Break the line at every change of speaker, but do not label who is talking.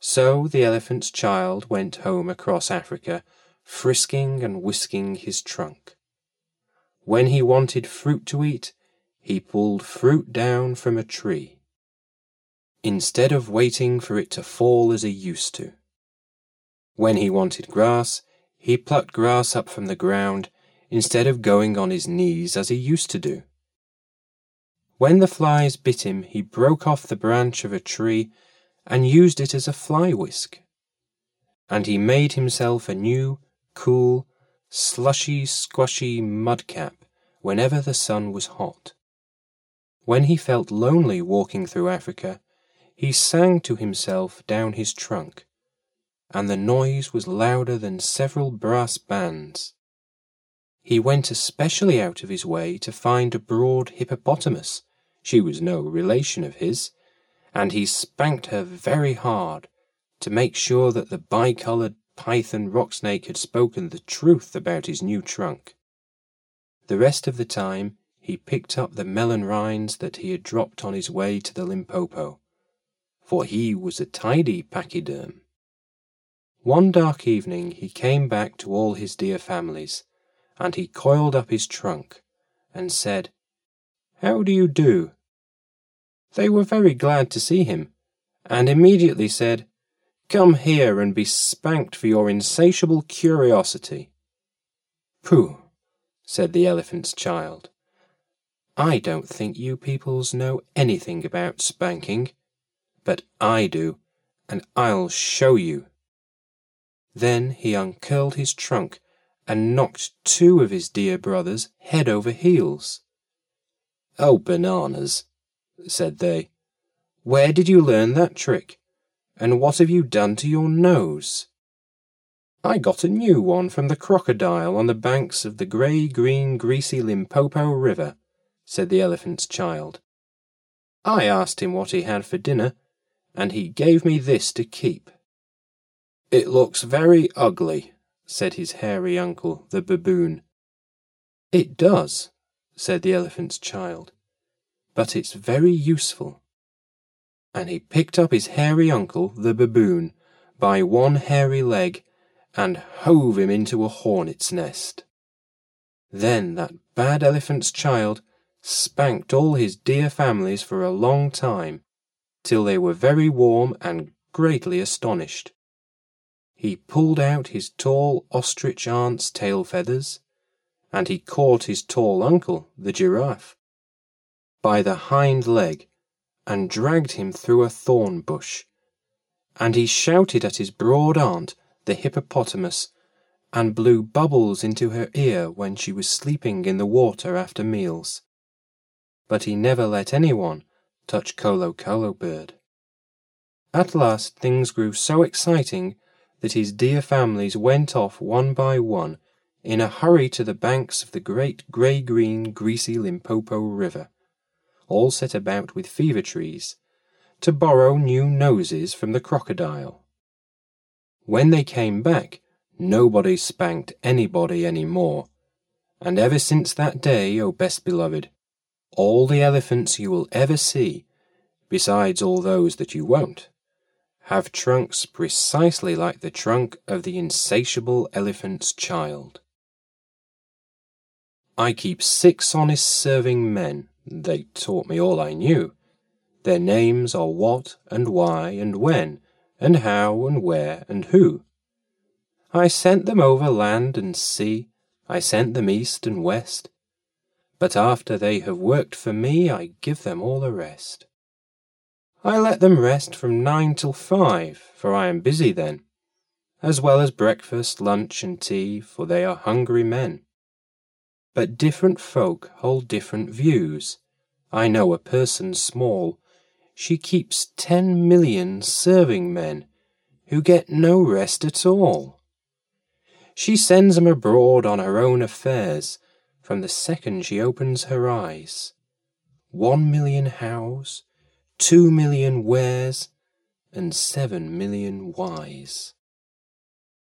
So the elephant's child went home across Africa, frisking and whisking his trunk. When he wanted fruit to eat, he pulled fruit down from a tree, instead of waiting for it to fall as he used to. When he wanted grass, he plucked grass up from the ground instead of going on his knees as he used to do. When the flies bit him, he broke off the branch of a tree and used it as a fly whisk. And he made himself a new, cool, slushy, squashy mud cap whenever the sun was hot. When he felt lonely walking through Africa, he sang to himself down his trunk, and the noise was louder than several brass bands. He went especially out of his way to find a broad hippopotamus. She was no relation of his, and he spanked her very hard to make sure that the bicolored python rock snake had spoken the truth about his new trunk. The rest of the time he picked up the melon rinds that he had dropped on his way to the Limpopo, for he was a tidy pachyderm. One dark evening he came back to all his dear families, and he coiled up his trunk and said, How do you do? They were very glad to see him, and immediately said, Come here and be spanked for your insatiable curiosity. Pooh, said the elephant's child. I don't think you peoples know anything about spanking, but I do, and I'll show you. Then he uncurled his trunk and knocked two of his dear brothers head over heels. Oh, bananas, said they. Where did you learn that trick? And what have you done to your nose? I got a new one from the crocodile on the banks of the grey, green, greasy Limpopo River, said the elephant's child. I asked him what he had for dinner, and he gave me this to keep. It looks very ugly, said his hairy uncle, the baboon. It does, said the elephant's child but it's very useful. And he picked up his hairy uncle, the baboon, by one hairy leg and hove him into a hornet's nest. Then that bad elephant's child spanked all his dear families for a long time, till they were very warm and greatly astonished. He pulled out his tall ostrich aunt's tail feathers, and he caught his tall uncle, the giraffe, by the hind leg and dragged him through a thorn bush. And he shouted at his broad aunt, the hippopotamus, and blew bubbles into her ear when she was sleeping in the water after meals. But he never let anyone touch Kolokolo Bird. At last things grew so exciting that his dear families went off one by one in a hurry to the banks of the great grey-green, greasy Limpopo River all set about with fever trees, to borrow new noses from the crocodile. When they came back, nobody spanked anybody any more, and ever since that day, O best beloved, all the elephants you will ever see, besides all those that you won't, have trunks precisely like the trunk of the insatiable elephant's child. I keep six honest serving men they taught me all I knew. Their names are what and why and when, and how and where and who. I sent them over land and sea, I sent them east and west. But after they have worked for me, I give them all the rest. I let them rest from nine till five, for I am busy then, as well as breakfast, lunch, and tea, for they are hungry men. But different folk hold different views. I know a person small. She keeps ten million serving men who get no rest at all. She sends 'em abroad on her own affairs from the second she opens her eyes. One million hows, two million wheres, and seven million whys.